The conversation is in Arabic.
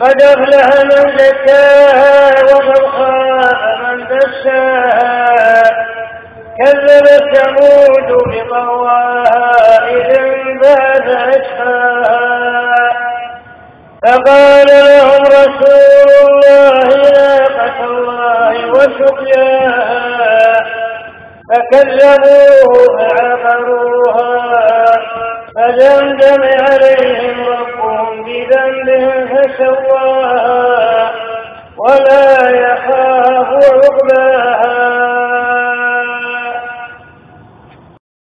قد أفلح من زكاها وقد خاب من دساها. كذبت ثمود بطواها إذ انبعث أشقاها فقال لهم رسول الله ناقة الله وسقياها فكذبوه فعقروها. فدمدم عليهم ربهم فسواها ولا يخاف عقباها.